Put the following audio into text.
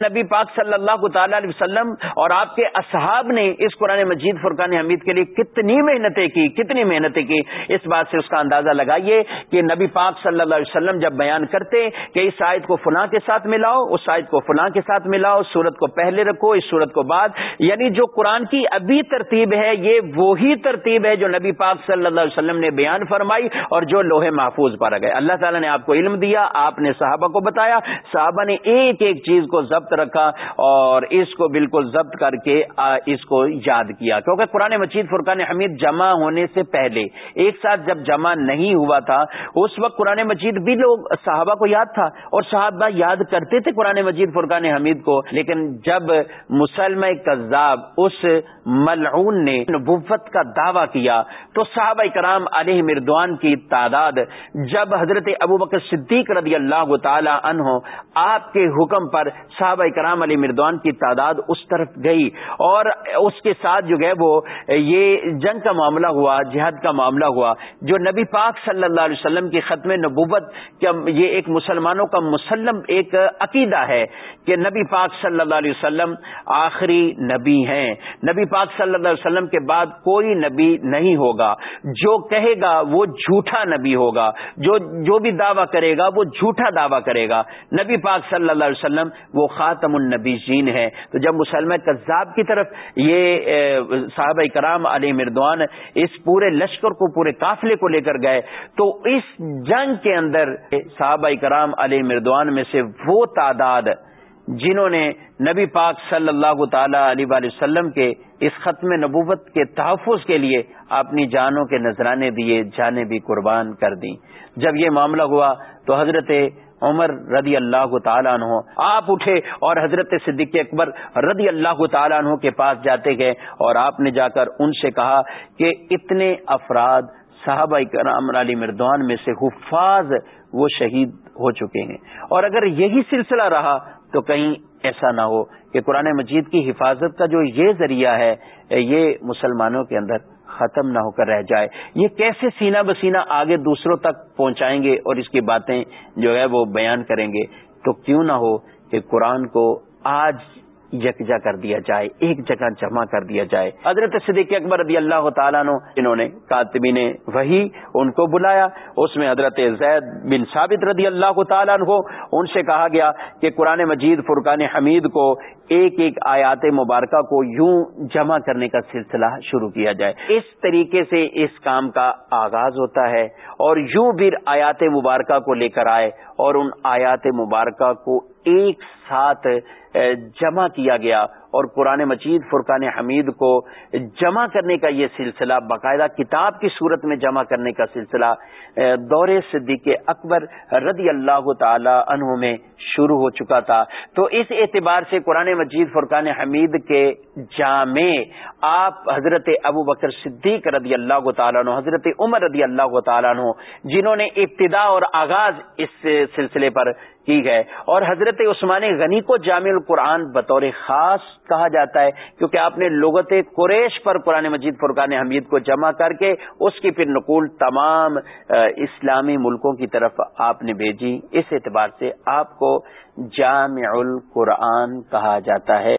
نبی پاک صلی اللہ تعالی علیہ وسلم اور آپ کے اصحاب نے اس قرآن مجید فرقان حمید کے لیے کتنی محنتیں کی، کتنی محنتیں کی۔ اس بات سے اس کا اندازہ لگائیے کہ نبی پاک صلی اللہ علیہ وسلم جب بیان کرتے کہ اس آیت کو فلاں کے ساتھ ملاؤ، اس آیت کو فلاں کے ساتھ ملاؤ سورت کو پہلے رکھو، اس سورت کو بعد یعنی جو قرآن کی ابھی ترتیب ہے، یہ وہی ترتیب ہے جو نبی پاک صلی اللہ علیہ وسلم نے بیان فرمائی اور جو لوہے محفوظ پر گئے۔ اللہ تعالیٰ نے آپ کو علم دیا، آپ نے صحابہ کو بتایا، صحابہ نے ایک ایک چیز کو ضبط ضبط رکھا اور اس کو بالکل ضبط کر کے اس کو یاد کیا۔ کیونکہ قرآن مجید فرقان حمید جمع ہونے سے پہلے، ایک ساتھ جب جمع نہیں ہوا تھا، اس وقت قرآن مجید بھی لوگ صحابہ کو یاد تھا اور صحابہ یاد کرتے تھے قرآن مجید فرقان حمید کو، لیکن جب مسلم کذاب اس ملعون نے نبوت کا دعویٰ کیا، تو صحابہ کرام علیہ مردوان کی تعداد، جب حضرت ابو بکر صدیق رضی اللہ تعالی عنہ آپ کے حکم پر صحابہ کرام علی مردوان کی تعداد اس طرف گئی اور اس کے ساتھ جو گئے وہ یہ جنگ کا معاملہ ہوا، جہاد کا معاملہ ہوا، جو نبی پاک صلی اللہ علیہ وسلم کی ختم نبوت یہ ایک مسلمانوں کا مسلم ایک عقیدہ ہے کہ نبی پاک صلی اللہ علیہ وسلم آخری نبی ہیں۔ نبی پاک صلی اللہ علیہ وسلم کے بعد کوئی نبی نہیں ہوگا۔ جو کہے گا وہ جھوٹا نبی ہوگا۔ جو جو بھی دعویٰ کرے گا وہ جھوٹا دعویٰ کرے گا۔ نبی پاک صلی اللہ علیہ وسلم وہ خاتم النبی جین ہے۔ تو جب مسلم کذاب کی طرف یہ صحابہ کرام علی مردوان اس پورے لشکر کو، پورے قافلے کو لے کر گئے، تو اس جنگ کے اندر صحابہ کرام علی مردوان میں سے وہ تعداد جنہوں نے نبی پاک صلی اللہ تعالی علیہ وسلم کے اس ختم نبوت کے تحفظ کے لیے اپنی جانوں کے نذرانے دیے جانے بھی قربان کر دیں۔ جب یہ معاملہ ہوا تو حضرت عمر رضی اللہ تعالیٰ عنہ، آپ اٹھے اور حضرت صدیق اکبر رضی اللہ تعالیٰ عنہ کے پاس جاتے گئے اور آپ نے جا کر ان سے کہا کہ اتنے افراد صحابہ کرام علی مردوان میں سے حفاظ وہ شہید ہو چکے ہیں۔ اور اگر یہی سلسلہ رہا تو کہیں ایسا نہ ہو کہ قرآن مجید کی حفاظت کا جو یہ ذریعہ ہے، یہ مسلمانوں کے اندر ختم نہ ہو کر رہ جائے۔ یہ کیسے سینہ بسینہ آگے دوسروں تک پہنچائیں گے اور اس کی باتیں جو ہے وہ بیان کریں گے؟ تو کیوں نہ ہو کہ قرآن کو آج یکجا کر دیا جائے، ایک جگہ جمع کر دیا جائے۔ حضرت صدیق اکبر رضی اللہ تعالیٰ نو انہوں نے کاتبین وہی ان کو بلایا۔ اس میں حضرت زید بن ثابت رضی اللہ تعالیٰ عنہ، ان سے کہا گیا کہ قرآن مجید فرقان حمید کو ایک ایک آیات مبارکہ کو یوں جمع کرنے کا سلسلہ شروع کیا جائے۔ اس طریقے سے اس کام کا آغاز ہوتا ہے اور یوں بھی آیات مبارکہ کو لے کر آئے اور ان آیات مبارکہ کو ایک ساتھ جمع کیا گیا اور قرآن مجید فرقان حمید کو جمع کرنے کا یہ سلسلہ، باقاعدہ کتاب کی صورت میں جمع کرنے کا سلسلہ دور صدیق اکبر رضی اللہ تعالی عنہ میں شروع ہو چکا تھا۔ تو اس اعتبار سے قرآن مجید فرقان حمید کے جامع آپ حضرت ابو بکر صدیق رضی اللہ تعالیٰ عنہ، حضرت عمر رضی اللہ تعالیٰ عنہ، جنہوں نے ابتدا اور آغاز اس سلسلے پر کی ہے اور حضرت عثمان غنی کو جامع القرآن بطور خاص کہا جاتا ہے، کیونکہ آپ نے لغت قریش پر قرآن مجید فرقان حمید کو جمع کر کے اس کی پھر نقول تمام اسلامی ملکوں کی طرف آپ نے بھیجی۔ اس اعتبار سے آپ کو جامع القرآن کہا جاتا ہے۔